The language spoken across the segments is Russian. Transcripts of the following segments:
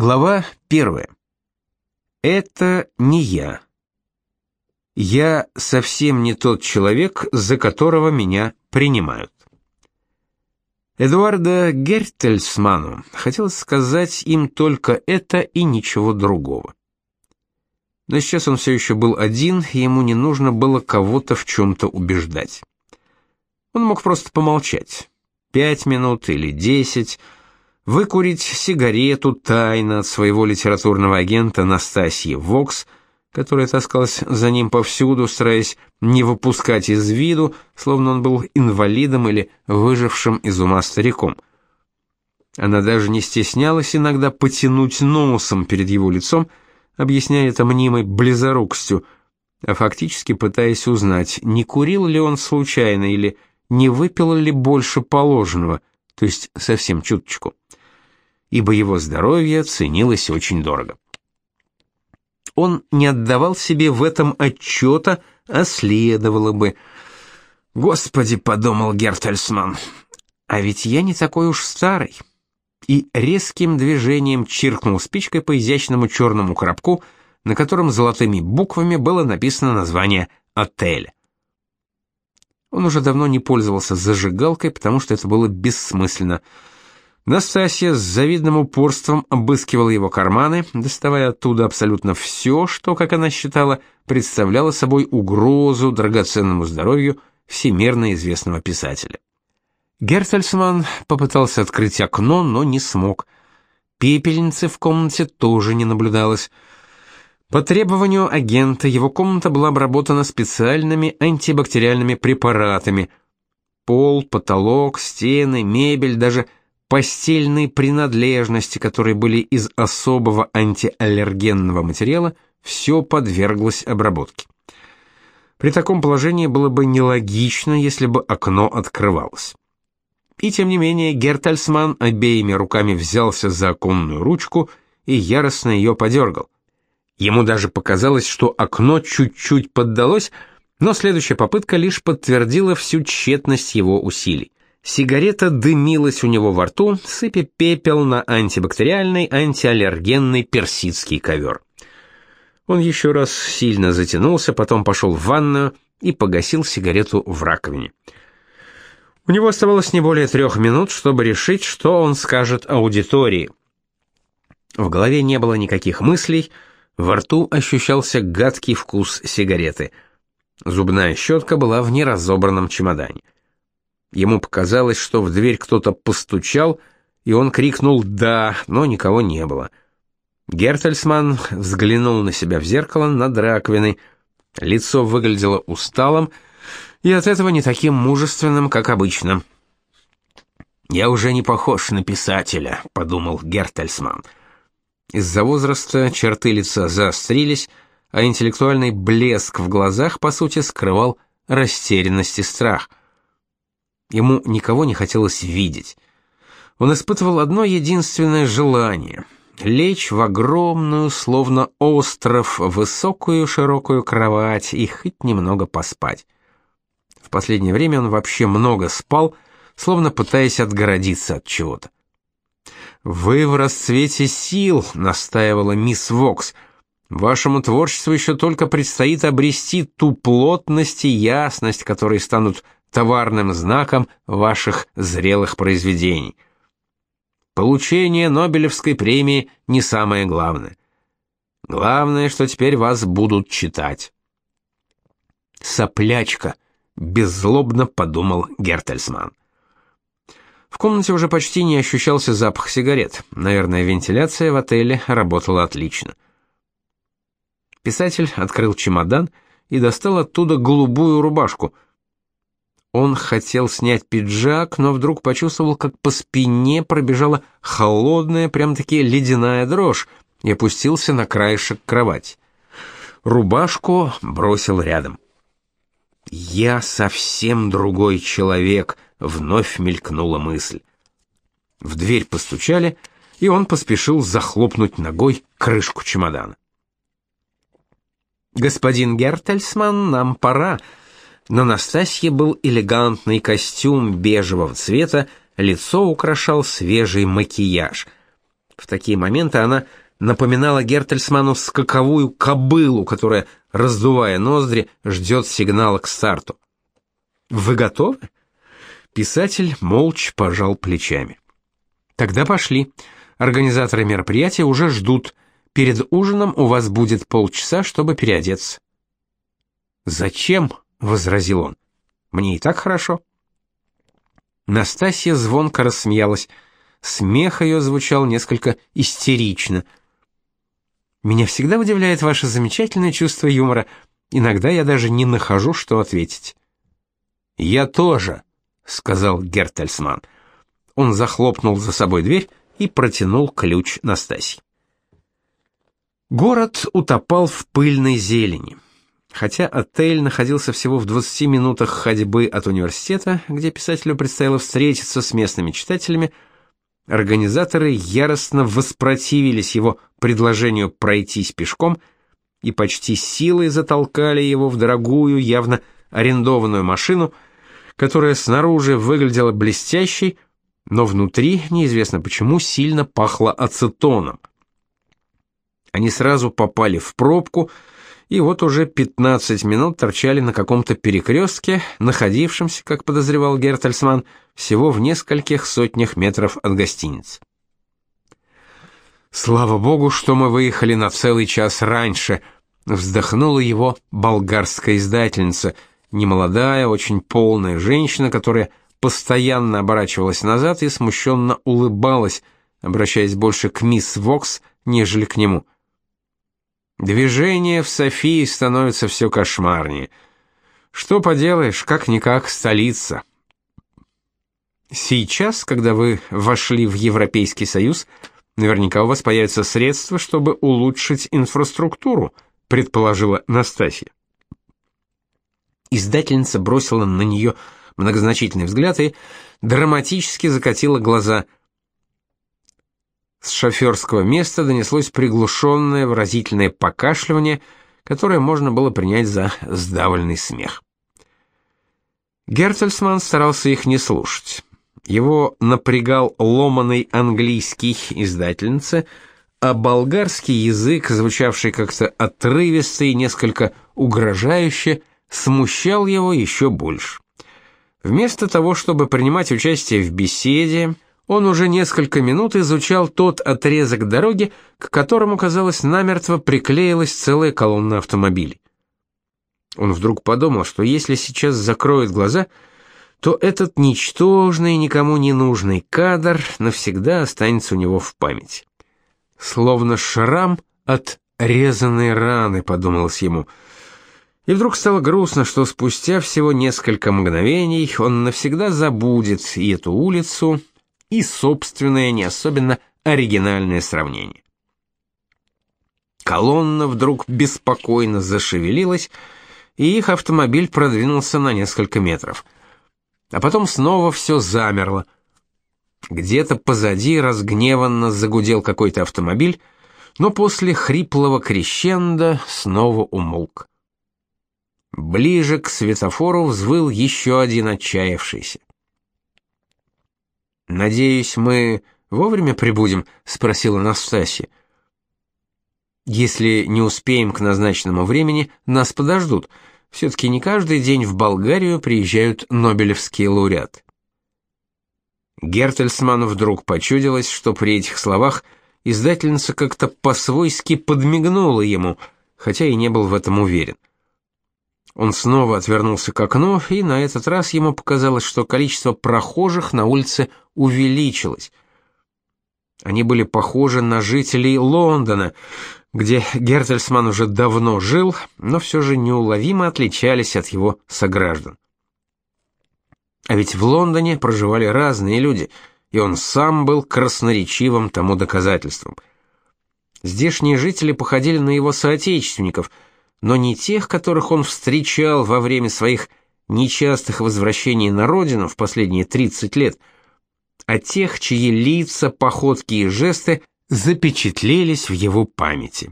Глава первая. Это не я. Я совсем не тот человек, за которого меня принимают. Эдуарда Гертельсману хотелось сказать им только это и ничего другого. Но сейчас он все еще был один, и ему не нужно было кого-то в чем-то убеждать. Он мог просто помолчать. Пять минут или десять, выкурить сигарету тайно от своего литературного агента Настасьи Вокс – которая таскалась за ним повсюду, стараясь не выпускать из виду, словно он был инвалидом или выжившим из ума стариком. Она даже не стеснялась иногда потянуть носом перед его лицом, объясняя это мнимой близорукостью, а фактически пытаясь узнать, не курил ли он случайно или не выпил ли больше положенного, то есть совсем чуточку, ибо его здоровье ценилось очень дорого он не отдавал себе в этом отчета, а следовало бы. «Господи», — подумал Гертельсман, — «а ведь я не такой уж старый». И резким движением чиркнул спичкой по изящному черному коробку, на котором золотыми буквами было написано название отеля. Он уже давно не пользовался зажигалкой, потому что это было бессмысленно — Настасья с завидным упорством обыскивала его карманы, доставая оттуда абсолютно все, что, как она считала, представляло собой угрозу драгоценному здоровью всемирно известного писателя. Гертельсман попытался открыть окно, но не смог. Пепельницы в комнате тоже не наблюдалось. По требованию агента его комната была обработана специальными антибактериальными препаратами. Пол, потолок, стены, мебель, даже постельные принадлежности, которые были из особого антиаллергенного материала, все подверглось обработке. При таком положении было бы нелогично, если бы окно открывалось. И тем не менее Гертальсман обеими руками взялся за оконную ручку и яростно ее подергал. Ему даже показалось, что окно чуть-чуть поддалось, но следующая попытка лишь подтвердила всю тщетность его усилий. Сигарета дымилась у него во рту, сыпя пепел на антибактериальный, антиаллергенный персидский ковер. Он еще раз сильно затянулся, потом пошел в ванную и погасил сигарету в раковине. У него оставалось не более трех минут, чтобы решить, что он скажет аудитории. В голове не было никаких мыслей, во рту ощущался гадкий вкус сигареты. Зубная щетка была в неразобранном чемодане. Ему показалось, что в дверь кто-то постучал, и он крикнул «да», но никого не было. Гертельсман взглянул на себя в зеркало над раковиной. Лицо выглядело усталым и от этого не таким мужественным, как обычно. «Я уже не похож на писателя», — подумал Гертельсман. Из-за возраста черты лица заострились, а интеллектуальный блеск в глазах, по сути, скрывал растерянность и страх. Ему никого не хотелось видеть. Он испытывал одно единственное желание — лечь в огромную, словно остров, высокую широкую кровать и хоть немного поспать. В последнее время он вообще много спал, словно пытаясь отгородиться от чего-то. «Вы в расцвете сил», — настаивала мисс Вокс. «Вашему творчеству еще только предстоит обрести ту плотность и ясность, которые станут товарным знаком ваших зрелых произведений. Получение Нобелевской премии не самое главное. Главное, что теперь вас будут читать. Соплячка, беззлобно подумал Гертельсман. В комнате уже почти не ощущался запах сигарет. Наверное, вентиляция в отеле работала отлично. Писатель открыл чемодан и достал оттуда голубую рубашку – он хотел снять пиджак, но вдруг почувствовал, как по спине пробежала холодная, прям-таки ледяная дрожь, и опустился на краешек кровати. Рубашку бросил рядом. «Я совсем другой человек», — вновь мелькнула мысль. В дверь постучали, и он поспешил захлопнуть ногой крышку чемодана. «Господин Гертельсман, нам пора», на Настасье был элегантный костюм бежевого цвета, лицо украшал свежий макияж. В такие моменты она напоминала Гертельсману скаковую кобылу, которая, раздувая ноздри, ждет сигнала к старту. «Вы готовы?» Писатель молча пожал плечами. «Тогда пошли. Организаторы мероприятия уже ждут. Перед ужином у вас будет полчаса, чтобы переодеться». «Зачем?» — возразил он. «Мне и так хорошо». Настасья звонко рассмеялась. Смех ее звучал несколько истерично. «Меня всегда удивляет ваше замечательное чувство юмора. Иногда я даже не нахожу, что ответить». «Я тоже», — сказал Гертельсман. Он захлопнул за собой дверь и протянул ключ Настасье. Город утопал в пыльной зелени. Хотя отель находился всего в 20 минутах ходьбы от университета, где писателю предстояло встретиться с местными читателями, организаторы яростно воспротивились его предложению пройтись пешком и почти силой затолкали его в дорогую, явно арендованную машину, которая снаружи выглядела блестящей, но внутри, неизвестно почему, сильно пахло ацетоном. Они сразу попали в пробку, и вот уже 15 минут торчали на каком-то перекрестке, находившемся, как подозревал Гертельсман, всего в нескольких сотнях метров от гостиницы. Слава богу, что мы выехали на целый час раньше, вздохнула его болгарская издательница, немолодая, очень полная женщина, которая постоянно оборачивалась назад и смущенно улыбалась, обращаясь больше к мисс Вокс, нежели к нему. Движение в Софии становится все кошмарнее. Что поделаешь, как-никак столица. Сейчас, когда вы вошли в Европейский Союз, наверняка у вас появятся средства, чтобы улучшить инфраструктуру, предположила Настасья. Издательница бросила на нее многозначительный взгляд и драматически закатила глаза – с шоферского места донеслось приглушенное выразительное покашливание, которое можно было принять за сдавленный смех. Гертельсман старался их не слушать. Его напрягал ломаный английский издательница, а болгарский язык, звучавший как-то отрывисто и несколько угрожающе, смущал его еще больше. Вместо того, чтобы принимать участие в беседе, он уже несколько минут изучал тот отрезок дороги, к которому, казалось, намертво приклеилась целая колонна автомобилей. Он вдруг подумал, что если сейчас закроет глаза, то этот ничтожный, никому не нужный кадр навсегда останется у него в памяти. Словно шрам от резаной раны, подумалось ему. И вдруг стало грустно, что спустя всего несколько мгновений он навсегда забудет и эту улицу, и собственное, не особенно оригинальное сравнение. Колонна вдруг беспокойно зашевелилась, и их автомобиль продвинулся на несколько метров. А потом снова все замерло. Где-то позади разгневанно загудел какой-то автомобиль, но после хриплого крещенда снова умолк. Ближе к светофору взвыл еще один отчаявшийся. Надеюсь, мы вовремя прибудем, спросила Настасья. Если не успеем к назначенному времени, нас подождут. все таки не каждый день в Болгарию приезжают нобелевские лауреаты. Гертельсману вдруг почудилось, что при этих словах издательница как-то по-свойски подмигнула ему, хотя и не был в этом уверен. Он снова отвернулся к окну, и на этот раз ему показалось, что количество прохожих на улице увеличилось. Они были похожи на жителей Лондона, где Гертельсман уже давно жил, но все же неуловимо отличались от его сограждан. А ведь в Лондоне проживали разные люди, и он сам был красноречивым тому доказательством. Здешние жители походили на его соотечественников – но не тех, которых он встречал во время своих нечастых возвращений на родину в последние 30 лет, а тех, чьи лица, походки и жесты запечатлелись в его памяти.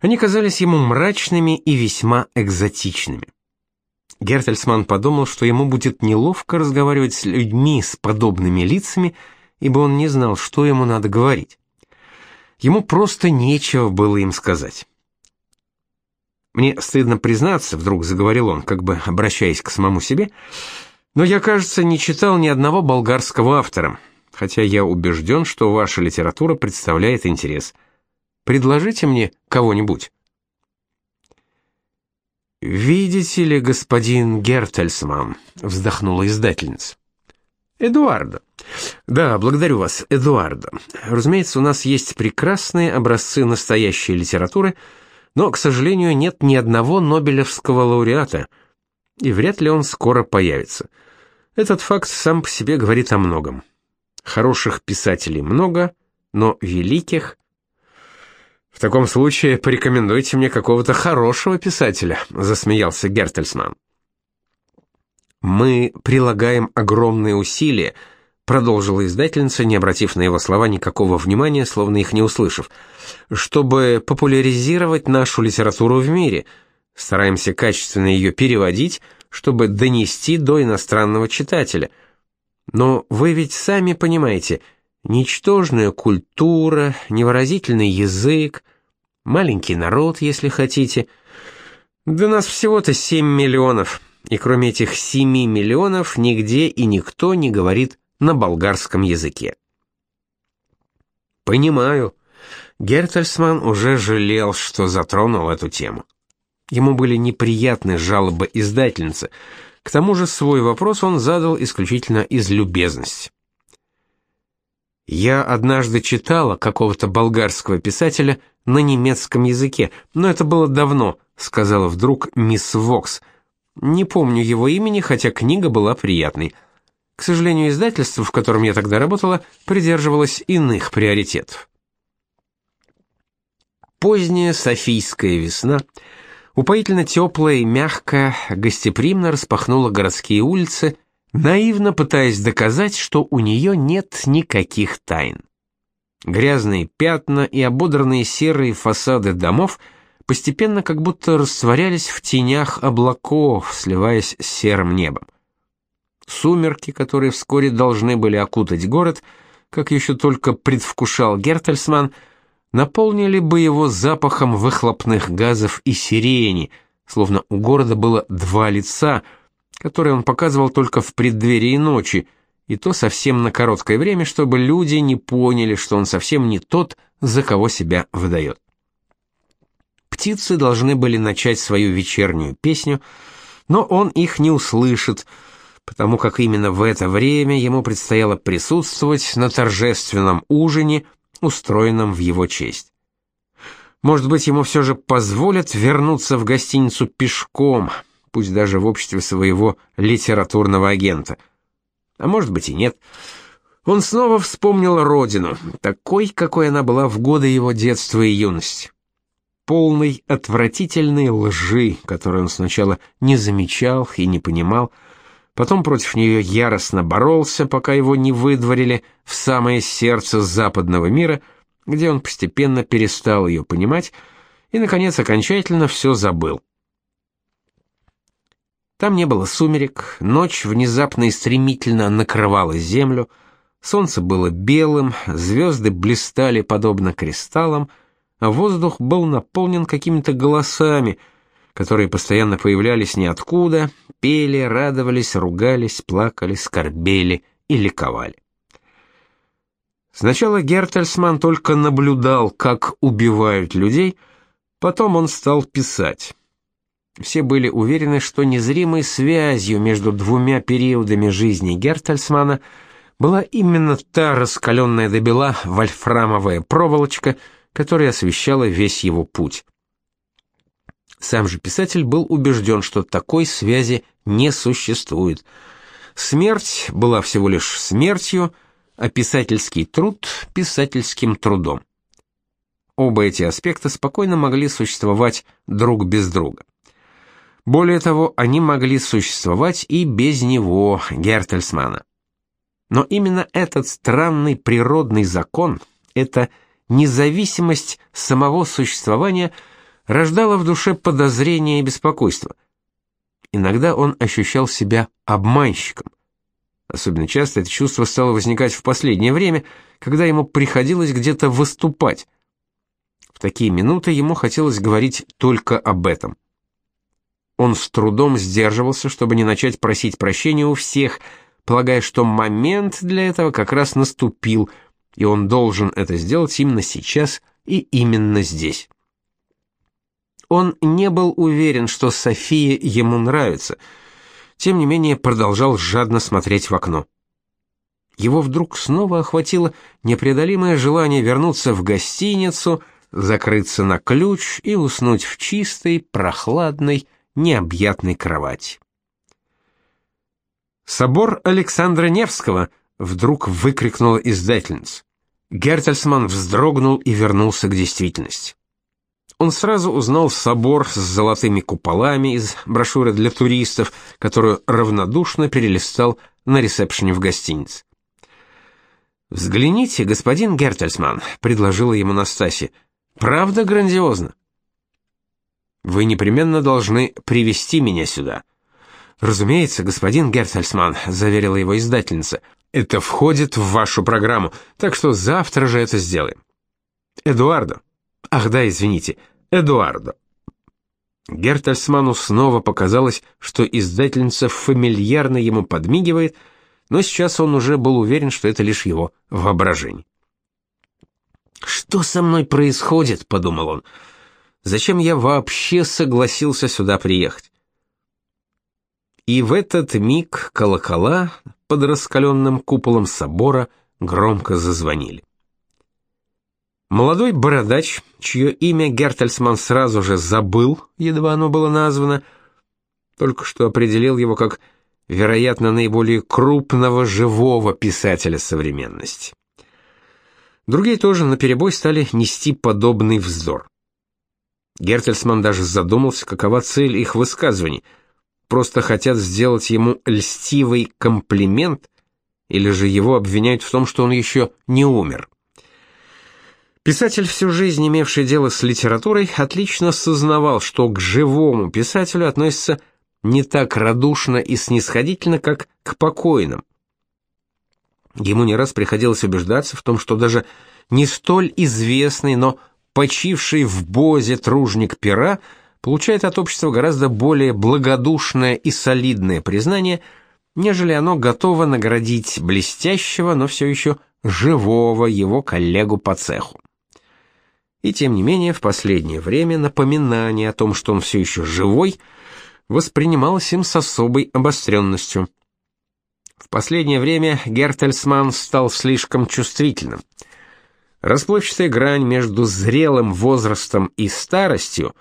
Они казались ему мрачными и весьма экзотичными. Гертельсман подумал, что ему будет неловко разговаривать с людьми с подобными лицами, ибо он не знал, что ему надо говорить. Ему просто нечего было им сказать. Мне стыдно признаться, вдруг заговорил он, как бы обращаясь к самому себе, но я, кажется, не читал ни одного болгарского автора, хотя я убежден, что ваша литература представляет интерес. Предложите мне кого-нибудь. «Видите ли, господин Гертельсман», — вздохнула издательница. «Эдуарда». «Да, благодарю вас, Эдуарда. Разумеется, у нас есть прекрасные образцы настоящей литературы, но, к сожалению, нет ни одного Нобелевского лауреата, и вряд ли он скоро появится. Этот факт сам по себе говорит о многом. Хороших писателей много, но великих в таком случае порекомендуйте мне какого-то хорошего писателя, засмеялся Гертельсман. Мы прилагаем огромные усилия, продолжила издательница, не обратив на его слова никакого внимания, словно их не услышав, чтобы популяризировать нашу литературу в мире. Стараемся качественно ее переводить, чтобы донести до иностранного читателя. Но вы ведь сами понимаете, Ничтожная культура, невыразительный язык, маленький народ, если хотите. Да нас всего-то 7 миллионов, и кроме этих 7 миллионов нигде и никто не говорит на болгарском языке. Понимаю. Гертельсман уже жалел, что затронул эту тему. Ему были неприятны жалобы издательницы. К тому же свой вопрос он задал исключительно из любезности. Я однажды читала какого-то болгарского писателя на немецком языке, но это было давно, сказала вдруг мисс Вокс. Не помню его имени, хотя книга была приятной. К сожалению, издательство, в котором я тогда работала, придерживалось иных приоритетов. Поздняя Софийская весна, упоительно теплая и мягкая, гостеприимно распахнула городские улицы, наивно пытаясь доказать, что у нее нет никаких тайн. Грязные пятна и ободранные серые фасады домов постепенно как будто растворялись в тенях облаков, сливаясь с серым небом. Сумерки, которые вскоре должны были окутать город, как еще только предвкушал Гертельсман, наполнили бы его запахом выхлопных газов и сирени, словно у города было два лица — который он показывал только в преддверии ночи, и то совсем на короткое время, чтобы люди не поняли, что он совсем не тот, за кого себя выдает. Птицы должны были начать свою вечернюю песню, но он их не услышит, потому как именно в это время ему предстояло присутствовать на торжественном ужине, устроенном в его честь. Может быть, ему все же позволят вернуться в гостиницу пешком – пусть даже в обществе своего литературного агента. А может быть и нет. Он снова вспомнил родину, такой, какой она была в годы его детства и юности. Полной отвратительной лжи, которую он сначала не замечал и не понимал, потом против нее яростно боролся, пока его не выдворили в самое сердце западного мира, где он постепенно перестал ее понимать и, наконец, окончательно все забыл. Там не было сумерек, ночь внезапно и стремительно накрывала землю, солнце было белым, звезды блистали подобно кристаллам, а воздух был наполнен какими-то голосами, которые постоянно появлялись ниоткуда, пели, радовались, ругались, плакали, скорбели и ликовали. Сначала Гертельсман только наблюдал, как убивают людей, потом он стал писать. Все были уверены, что незримой связью между двумя периодами жизни Гертельсмана была именно та раскаленная до бела вольфрамовая проволочка, которая освещала весь его путь. Сам же писатель был убежден, что такой связи не существует. Смерть была всего лишь смертью, а писательский труд — писательским трудом. Оба эти аспекта спокойно могли существовать друг без друга. Более того, они могли существовать и без него, Гертельсмана. Но именно этот странный природный закон, эта независимость самого существования рождала в душе подозрение и беспокойство. Иногда он ощущал себя обманщиком. Особенно часто это чувство стало возникать в последнее время, когда ему приходилось где-то выступать. такие минуты ему хотелось говорить только об этом. Он с трудом сдерживался, чтобы не начать просить прощения у всех, полагая, что момент для этого как раз наступил, и он должен это сделать именно сейчас и именно здесь. Он не был уверен, что София ему нравится, тем не менее продолжал жадно смотреть в окно. Его вдруг снова охватило непреодолимое желание вернуться в гостиницу, закрыться на ключ и уснуть в чистой, прохладной, необъятной кровати. «Собор Александра Невского!» — вдруг выкрикнула издательница. Гертельсман вздрогнул и вернулся к действительности. Он сразу узнал собор с золотыми куполами из брошюры для туристов, которую равнодушно перелистал на ресепшене в гостинице. «Взгляните, господин Гертельсман», — предложила ему Настасья. «Правда грандиозно?» «Вы непременно должны привести меня сюда». «Разумеется, господин Гертельсман», — заверила его издательница. «Это входит в вашу программу, так что завтра же это сделаем». «Эдуардо». «Ах да, извините, Эдуардо». Гертельсману снова показалось, что издательница фамильярно ему подмигивает — но сейчас он уже был уверен, что это лишь его воображение. «Что со мной происходит?» — подумал он. «Зачем я вообще согласился сюда приехать?» И в этот миг колокола под раскаленным куполом собора громко зазвонили. Молодой бородач, чье имя Гертельсман сразу же забыл, едва оно было названо, только что определил его как вероятно, наиболее крупного живого писателя современности. Другие тоже наперебой стали нести подобный вздор. Гертельсман даже задумался, какова цель их высказываний. Просто хотят сделать ему льстивый комплимент, или же его обвиняют в том, что он еще не умер. Писатель, всю жизнь имевший дело с литературой, отлично сознавал, что к живому писателю относится не так радушно и снисходительно, как к покойным. Ему не раз приходилось убеждаться в том, что даже не столь известный, но почивший в бозе тружник пера получает от общества гораздо более благодушное и солидное признание, нежели оно готово наградить блестящего, но все еще живого его коллегу по цеху. И тем не менее, в последнее время напоминание о том, что он все еще живой – воспринималось им с особой обостренностью. В последнее время Гертельсман стал слишком чувствительным. Расплывчатая грань между зрелым возрастом и старостью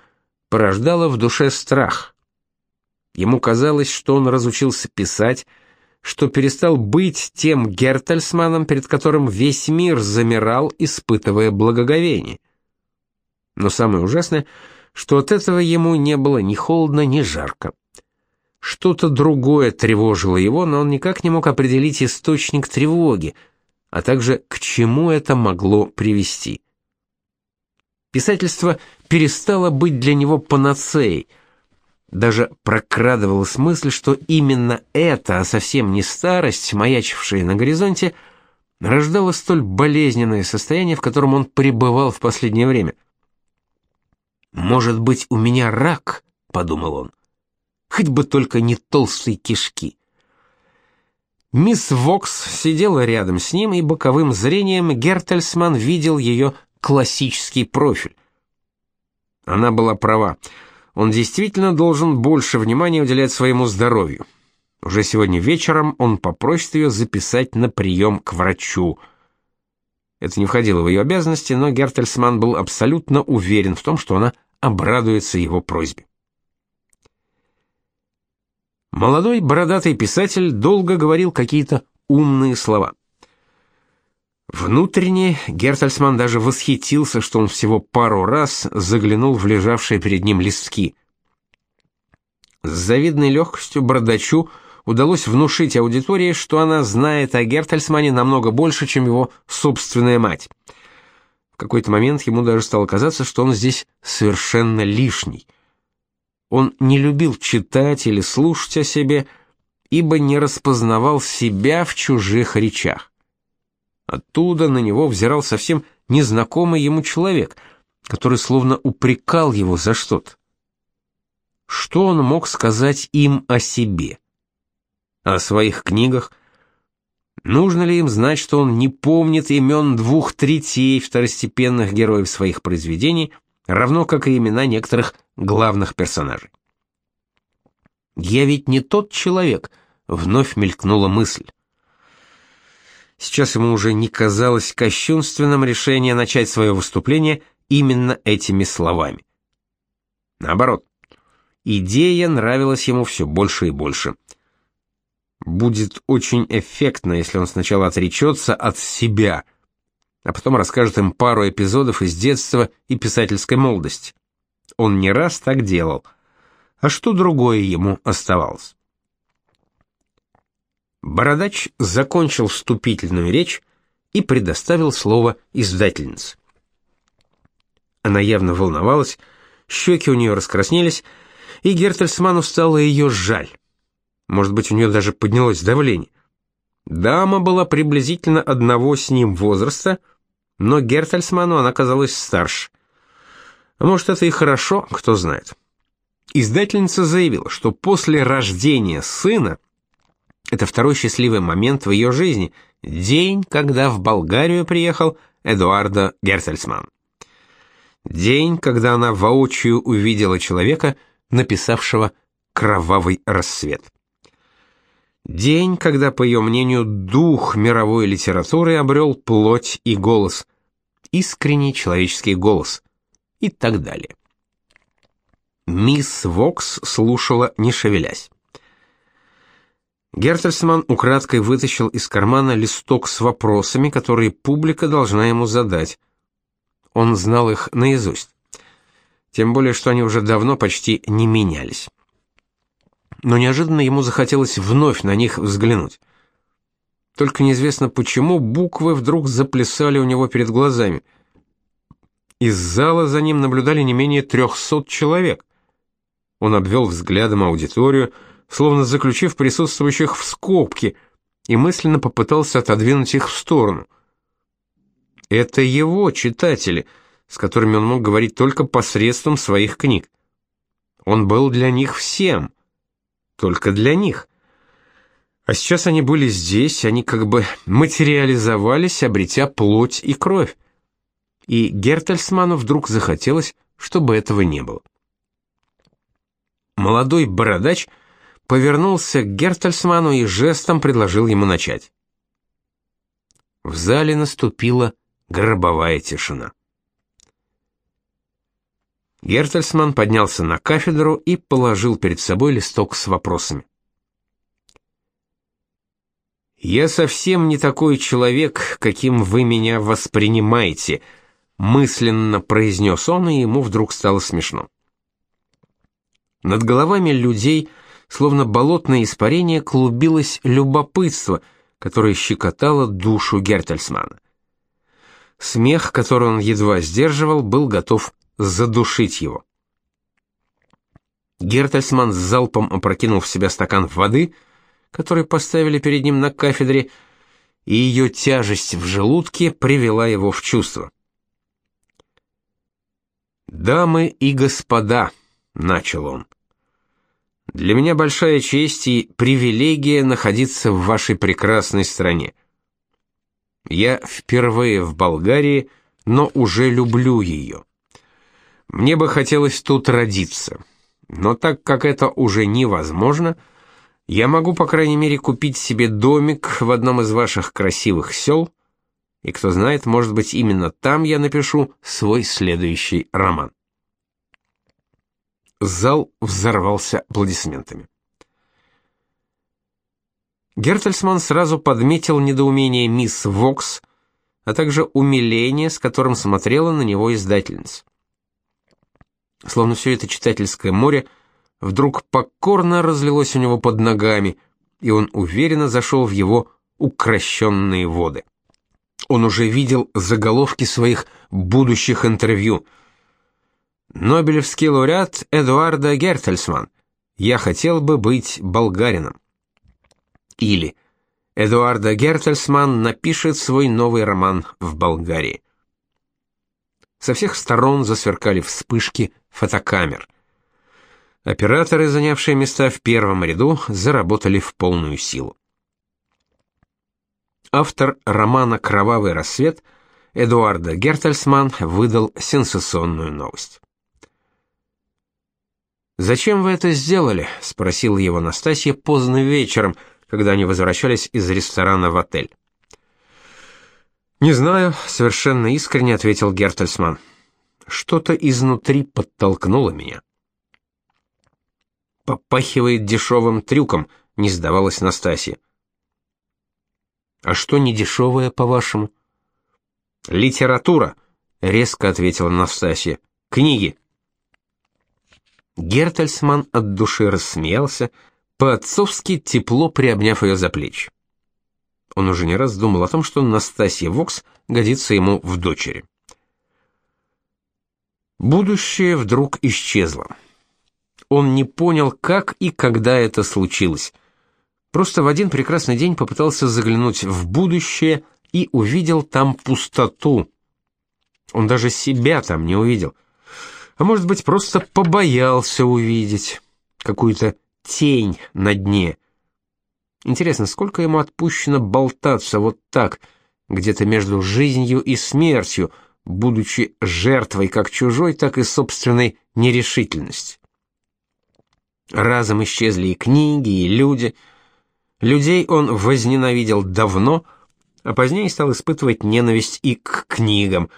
порождала в душе страх. Ему казалось, что он разучился писать, что перестал быть тем Гертельсманом, перед которым весь мир замирал, испытывая благоговение. Но самое ужасное — что от этого ему не было ни холодно, ни жарко. Что-то другое тревожило его, но он никак не мог определить источник тревоги, а также к чему это могло привести. Писательство перестало быть для него панацеей. Даже прокрадывалась мысль, что именно это, а совсем не старость, маячившая на горизонте, рождало столь болезненное состояние, в котором он пребывал в последнее время – «Может быть, у меня рак?» — подумал он. «Хоть бы только не толстые кишки». Мисс Вокс сидела рядом с ним, и боковым зрением Гертельсман видел ее классический профиль. Она была права. Он действительно должен больше внимания уделять своему здоровью. Уже сегодня вечером он попросит ее записать на прием к врачу — это не входило в ее обязанности, но Гертельсман был абсолютно уверен в том, что она обрадуется его просьбе. Молодой бородатый писатель долго говорил какие-то умные слова. Внутренне Гертельсман даже восхитился, что он всего пару раз заглянул в лежавшие перед ним листки. С завидной легкостью бородачу удалось внушить аудитории, что она знает о Гертельсмане намного больше, чем его собственная мать. В какой-то момент ему даже стало казаться, что он здесь совершенно лишний. Он не любил читать или слушать о себе, ибо не распознавал себя в чужих речах. Оттуда на него взирал совсем незнакомый ему человек, который словно упрекал его за что-то. Что он мог сказать им о себе? О своих книгах? Нужно ли им знать, что он не помнит имен двух третей второстепенных героев своих произведений, равно как и имена некоторых главных персонажей? «Я ведь не тот человек», — вновь мелькнула мысль. Сейчас ему уже не казалось кощунственным решение начать свое выступление именно этими словами. Наоборот, идея нравилась ему все больше и больше. Будет очень эффектно, если он сначала отречется от себя, а потом расскажет им пару эпизодов из детства и писательской молодости. Он не раз так делал. А что другое ему оставалось? Бородач закончил вступительную речь и предоставил слово издательнице. Она явно волновалась, щеки у нее раскраснелись, и Гертельсману стало ее жаль. Может быть, у нее даже поднялось давление. Дама была приблизительно одного с ним возраста, но Гертельсману она казалась старше. А может, это и хорошо, кто знает. Издательница заявила, что после рождения сына это второй счастливый момент в ее жизни, день, когда в Болгарию приехал Эдуардо Гертельсман. День, когда она воочию увидела человека, написавшего «Кровавый рассвет». День, когда, по ее мнению, дух мировой литературы обрел плоть и голос, искренний человеческий голос и так далее. Мисс Вокс слушала, не шевелясь. Гертельсман украдкой вытащил из кармана листок с вопросами, которые публика должна ему задать. Он знал их наизусть. Тем более, что они уже давно почти не менялись. Но неожиданно ему захотелось вновь на них взглянуть. Только неизвестно почему буквы вдруг заплясали у него перед глазами. Из зала за ним наблюдали не менее трехсот человек. Он обвел взглядом аудиторию, словно заключив присутствующих в скобки, и мысленно попытался отодвинуть их в сторону. Это его читатели, с которыми он мог говорить только посредством своих книг. Он был для них всем, только для них. А сейчас они были здесь, они как бы материализовались, обретя плоть и кровь. И Гертельсману вдруг захотелось, чтобы этого не было. Молодой бородач – повернулся к Гертельсману и жестом предложил ему начать. В зале наступила гробовая тишина. Гертельсман поднялся на кафедру и положил перед собой листок с вопросами. «Я совсем не такой человек, каким вы меня воспринимаете», мысленно произнес он, и ему вдруг стало смешно. Над головами людей – словно болотное испарение, клубилось любопытство, которое щекотало душу Гертельсмана. Смех, который он едва сдерживал, был готов задушить его. Гертельсман с залпом опрокинул в себя стакан воды, который поставили перед ним на кафедре, и ее тяжесть в желудке привела его в чувство. «Дамы и господа», — начал он, — для меня большая честь и привилегия находиться в вашей прекрасной стране. Я впервые в Болгарии, но уже люблю ее. Мне бы хотелось тут родиться. Но так как это уже невозможно, я могу, по крайней мере, купить себе домик в одном из ваших красивых сел, и кто знает, может быть, именно там я напишу свой следующий роман. Зал взорвался аплодисментами. Гертельсман сразу подметил недоумение мисс Вокс, а также умиление, с которым смотрела на него издательница. Словно все это читательское море вдруг покорно разлилось у него под ногами, и он уверенно зашел в его укращенные воды. Он уже видел заголовки своих будущих интервью — Нобелевский лауреат Эдуарда Гертельсман. Я хотел бы быть болгарином. Или Эдуарда Гертельсман напишет свой новый роман в Болгарии. Со всех сторон засверкали вспышки фотокамер. Операторы, занявшие места в первом ряду, заработали в полную силу. Автор романа «Кровавый рассвет» Эдуарда Гертельсман выдал сенсационную новость. «Зачем вы это сделали?» — спросила его Настасья поздно вечером, когда они возвращались из ресторана в отель. «Не знаю», — совершенно искренне ответил Гертельсман. «Что-то изнутри подтолкнуло меня». «Попахивает дешевым трюком», — не сдавалась Настасья. «А что не дешевое, по-вашему?» «Литература», — резко ответила Настасья. «Книги». Гертельсман от души рассмеялся, по-отцовски тепло приобняв ее за плечи. Он уже не раз думал о том, что Настасья Вокс годится ему в дочери. Будущее вдруг исчезло. Он не понял, как и когда это случилось. Просто в один прекрасный день попытался заглянуть в будущее и увидел там пустоту. Он даже себя там не увидел а может быть, просто побоялся увидеть какую-то тень на дне. Интересно, сколько ему отпущено болтаться вот так, где-то между жизнью и смертью, будучи жертвой как чужой, так и собственной нерешительности. Разом исчезли и книги, и люди. Людей он возненавидел давно, а позднее стал испытывать ненависть и к книгам.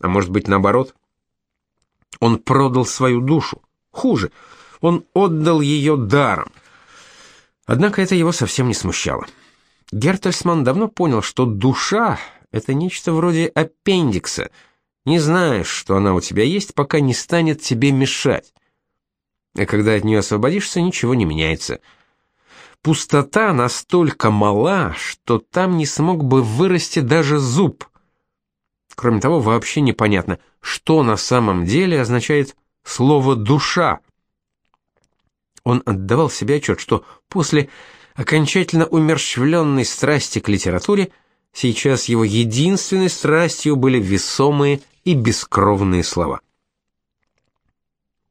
А может быть, наоборот? Он продал свою душу. Хуже, он отдал ее даром. Однако это его совсем не смущало. Гертельсман давно понял, что душа — это нечто вроде аппендикса. Не знаешь, что она у тебя есть, пока не станет тебе мешать. А когда от нее освободишься, ничего не меняется. Пустота настолько мала, что там не смог бы вырасти даже зуб. Кроме того, вообще непонятно, что на самом деле означает слово «душа». Он отдавал себе отчет, что после окончательно умерщвленной страсти к литературе сейчас его единственной страстью были весомые и бескровные слова.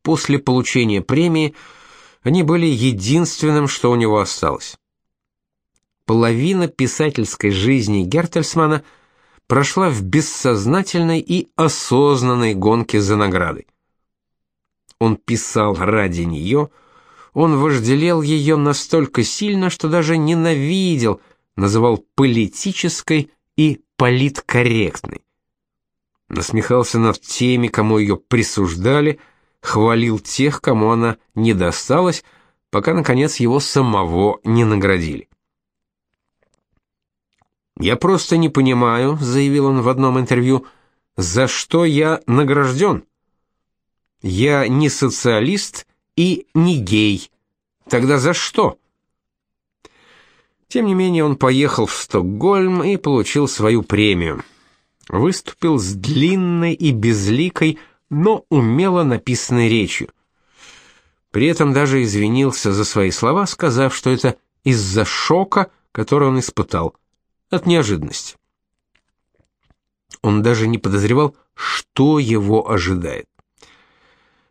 После получения премии они были единственным, что у него осталось. Половина писательской жизни Гертельсмана – прошла в бессознательной и осознанной гонке за наградой. Он писал ради нее, он вожделел ее настолько сильно, что даже ненавидел, называл политической и политкорректной. Насмехался над теми, кому ее присуждали, хвалил тех, кому она не досталась, пока наконец его самого не наградили. «Я просто не понимаю», — заявил он в одном интервью, — «за что я награжден? Я не социалист и не гей. Тогда за что?» Тем не менее, он поехал в Стокгольм и получил свою премию. Выступил с длинной и безликой, но умело написанной речью. При этом даже извинился за свои слова, сказав, что это из-за шока, который он испытал от неожиданности. Он даже не подозревал, что его ожидает.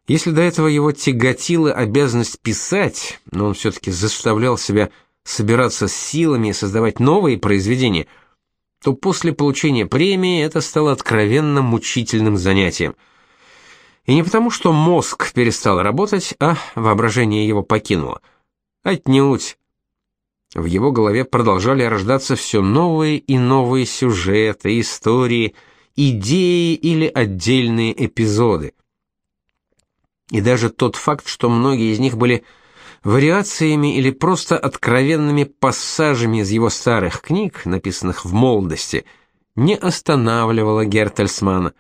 Если до этого его тяготила обязанность писать, но он все-таки заставлял себя собираться с силами и создавать новые произведения, то после получения премии это стало откровенно мучительным занятием. И не потому, что мозг перестал работать, а воображение его покинуло. Отнюдь. В его голове продолжали рождаться все новые и новые сюжеты, истории, идеи или отдельные эпизоды. И даже тот факт, что многие из них были вариациями или просто откровенными пассажами из его старых книг, написанных в молодости, не останавливало Гертельсмана.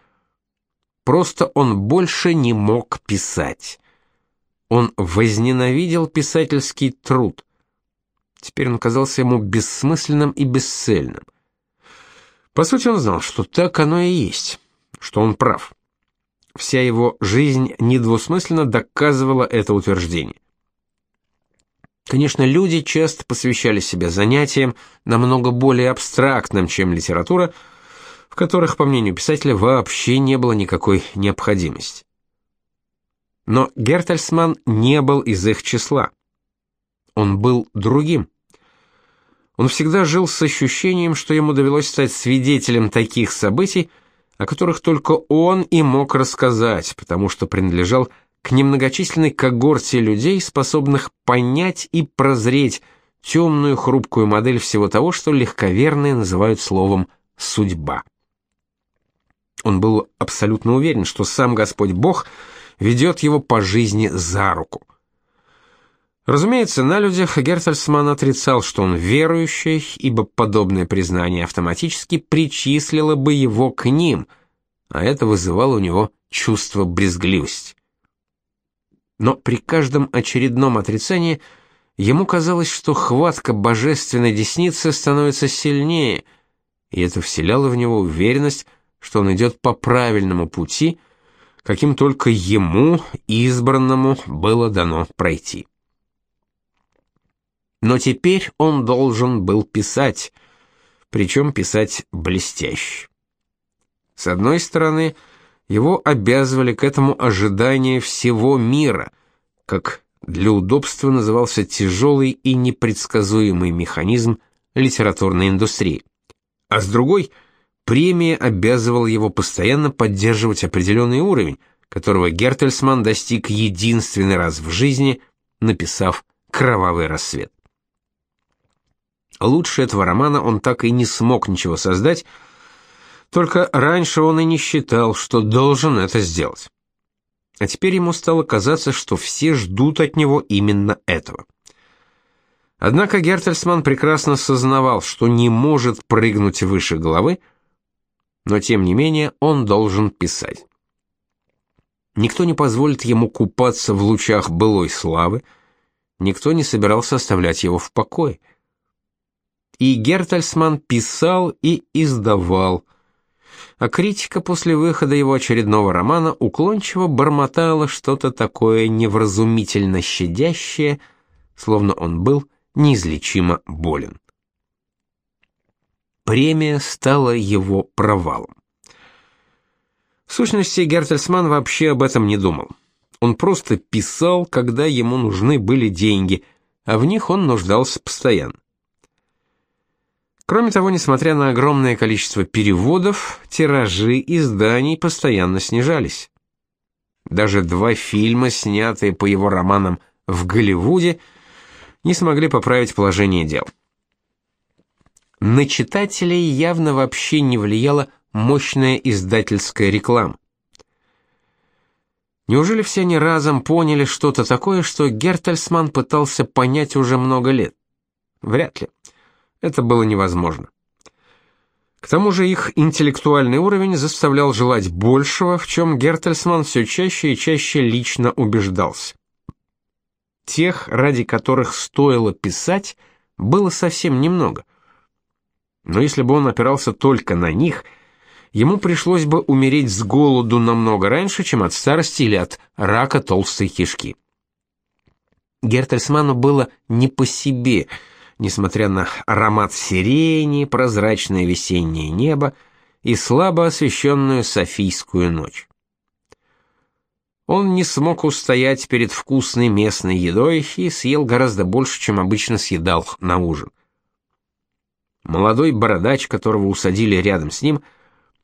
Просто он больше не мог писать. Он возненавидел писательский труд – Теперь он казался ему бессмысленным и бесцельным. По сути, он знал, что так оно и есть, что он прав. Вся его жизнь недвусмысленно доказывала это утверждение. Конечно, люди часто посвящали себя занятиям намного более абстрактным, чем литература, в которых, по мнению писателя, вообще не было никакой необходимости. Но Гертельсман не был из их числа. Он был другим. Он всегда жил с ощущением, что ему довелось стать свидетелем таких событий, о которых только он и мог рассказать, потому что принадлежал к немногочисленной когорте людей, способных понять и прозреть темную хрупкую модель всего того, что легковерные называют словом «судьба». Он был абсолютно уверен, что сам Господь Бог ведет его по жизни за руку. Разумеется, на людях Гертельсман отрицал, что он верующий, ибо подобное признание автоматически причислило бы его к ним, а это вызывало у него чувство брезгливости. Но при каждом очередном отрицании ему казалось, что хватка божественной десницы становится сильнее, и это вселяло в него уверенность, что он идет по правильному пути, каким только ему, избранному, было дано пройти. Но теперь он должен был писать, причем писать блестяще. С одной стороны, его обязывали к этому ожидания всего мира, как для удобства назывался тяжелый и непредсказуемый механизм литературной индустрии. А с другой, премия обязывала его постоянно поддерживать определенный уровень, которого Гертельсман достиг единственный раз в жизни, написав «Кровавый рассвет». Лучше этого романа он так и не смог ничего создать, только раньше он и не считал, что должен это сделать. А теперь ему стало казаться, что все ждут от него именно этого. Однако Гертельсман прекрасно сознавал, что не может прыгнуть выше головы, но тем не менее он должен писать. Никто не позволит ему купаться в лучах былой славы, никто не собирался оставлять его в покое и Гертельсман писал и издавал. А критика после выхода его очередного романа уклончиво бормотала что-то такое невразумительно щадящее, словно он был неизлечимо болен. Премия стала его провалом. В сущности, Гертельсман вообще об этом не думал. Он просто писал, когда ему нужны были деньги, а в них он нуждался постоянно. Кроме того, несмотря на огромное количество переводов, тиражи изданий постоянно снижались. Даже два фильма, снятые по его романам в Голливуде, не смогли поправить положение дел. На читателей явно вообще не влияла мощная издательская реклама. Неужели все они разом поняли что-то такое, что Гертельсман пытался понять уже много лет? Вряд ли. Это было невозможно. К тому же их интеллектуальный уровень заставлял желать большего, в чем Гертельсман все чаще и чаще лично убеждался. Тех, ради которых стоило писать, было совсем немного. Но если бы он опирался только на них, ему пришлось бы умереть с голоду намного раньше, чем от старости или от рака толстой кишки. Гертельсману было не по себе – несмотря на аромат сирени, прозрачное весеннее небо и слабо освещенную Софийскую ночь. Он не смог устоять перед вкусной местной едой и съел гораздо больше, чем обычно съедал на ужин. Молодой бородач, которого усадили рядом с ним,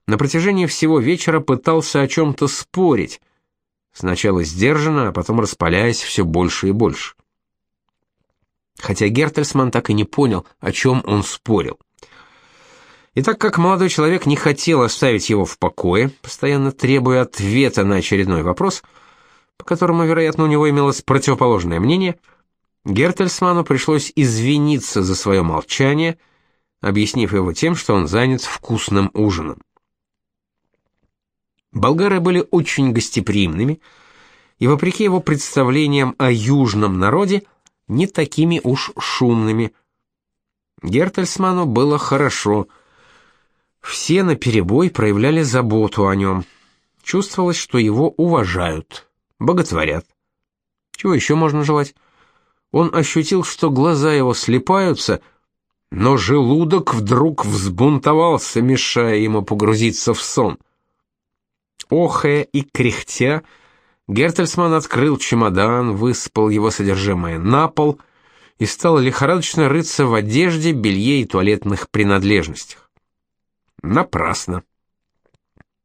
на протяжении всего вечера пытался о чем-то спорить, сначала сдержанно, а потом распаляясь все больше и больше хотя Гертельсман так и не понял, о чем он спорил. И так как молодой человек не хотел оставить его в покое, постоянно требуя ответа на очередной вопрос, по которому, вероятно, у него имелось противоположное мнение, Гертельсману пришлось извиниться за свое молчание, объяснив его тем, что он занят вкусным ужином. Болгары были очень гостеприимными, и вопреки его представлениям о южном народе, не такими уж шумными. Гертельсману было хорошо. Все наперебой проявляли заботу о нем. Чувствовалось, что его уважают, боготворят. Чего еще можно желать? Он ощутил, что глаза его слепаются, но желудок вдруг взбунтовался, мешая ему погрузиться в сон. Охая и кряхтя, Гертельсман открыл чемодан, высыпал его содержимое на пол и стал лихорадочно рыться в одежде, белье и туалетных принадлежностях. Напрасно.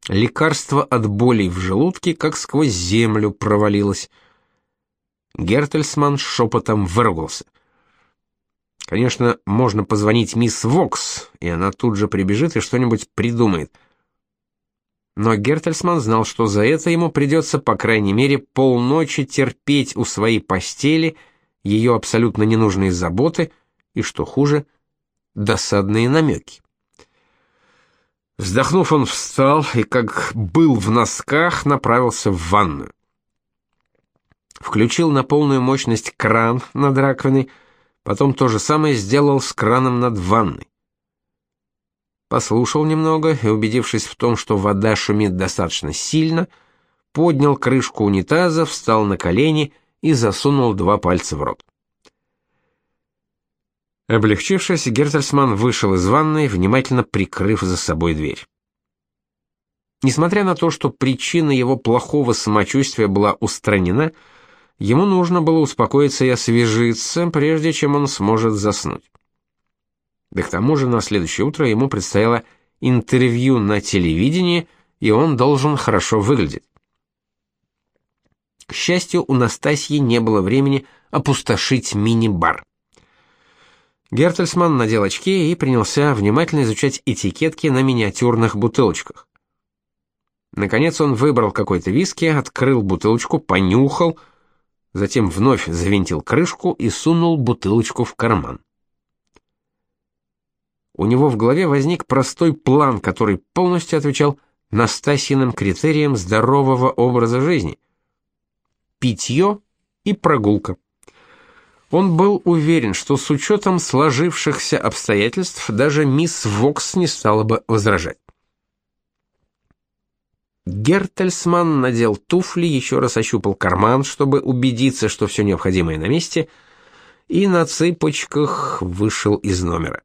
Лекарство от болей в желудке как сквозь землю провалилось. Гертельсман шепотом выругался. Конечно, можно позвонить мисс Вокс, и она тут же прибежит и что-нибудь придумает. Но Гертельсман знал, что за это ему придется, по крайней мере, полночи терпеть у своей постели ее абсолютно ненужные заботы и, что хуже, досадные намеки. Вздохнув, он встал и, как был в носках, направился в ванную. Включил на полную мощность кран над раковиной, потом то же самое сделал с краном над ванной. Послушал немного и, убедившись в том, что вода шумит достаточно сильно, поднял крышку унитаза, встал на колени и засунул два пальца в рот. Облегчившись, Гертельсман вышел из ванной, внимательно прикрыв за собой дверь. Несмотря на то, что причина его плохого самочувствия была устранена, ему нужно было успокоиться и освежиться, прежде чем он сможет заснуть. Да к тому же на следующее утро ему предстояло интервью на телевидении, и он должен хорошо выглядеть. К счастью, у Настасьи не было времени опустошить мини-бар. Гертельсман надел очки и принялся внимательно изучать этикетки на миниатюрных бутылочках. Наконец он выбрал какой-то виски, открыл бутылочку, понюхал, затем вновь завинтил крышку и сунул бутылочку в карман. У него в голове возник простой план, который полностью отвечал Настасьиным критериям здорового образа жизни. Питье и прогулка. Он был уверен, что с учетом сложившихся обстоятельств даже мисс Вокс не стала бы возражать. Гертельсман надел туфли, еще раз ощупал карман, чтобы убедиться, что все необходимое на месте, и на цыпочках вышел из номера.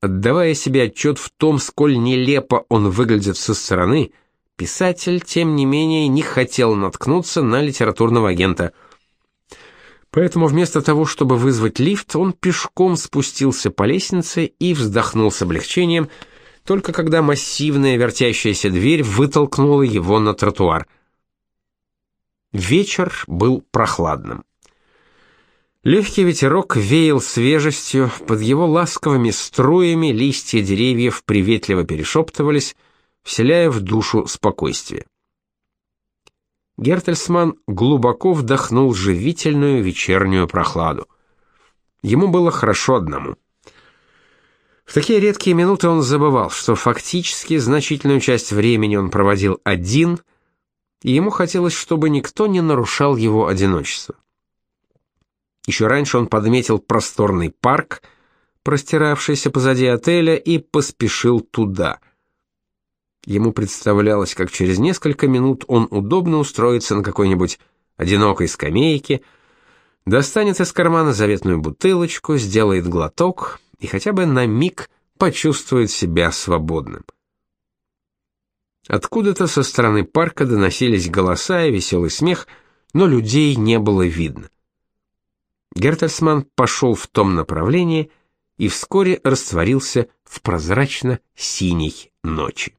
Отдавая себе отчет в том, сколь нелепо он выглядит со стороны, писатель, тем не менее, не хотел наткнуться на литературного агента – Поэтому вместо того, чтобы вызвать лифт, он пешком спустился по лестнице и вздохнул с облегчением, только когда массивная вертящаяся дверь вытолкнула его на тротуар. Вечер был прохладным. Легкий ветерок веял свежестью, под его ласковыми струями листья деревьев приветливо перешептывались, вселяя в душу спокойствие. Гертельсман глубоко вдохнул живительную вечернюю прохладу. Ему было хорошо одному. В такие редкие минуты он забывал, что фактически значительную часть времени он проводил один, и ему хотелось, чтобы никто не нарушал его одиночество. Еще раньше он подметил просторный парк, простиравшийся позади отеля, и поспешил туда — Ему представлялось, как через несколько минут он удобно устроится на какой-нибудь одинокой скамейке, достанет из кармана заветную бутылочку, сделает глоток и хотя бы на миг почувствует себя свободным. Откуда-то со стороны парка доносились голоса и веселый смех, но людей не было видно. Гертельсман пошел в том направлении и вскоре растворился в прозрачно-синей ночи.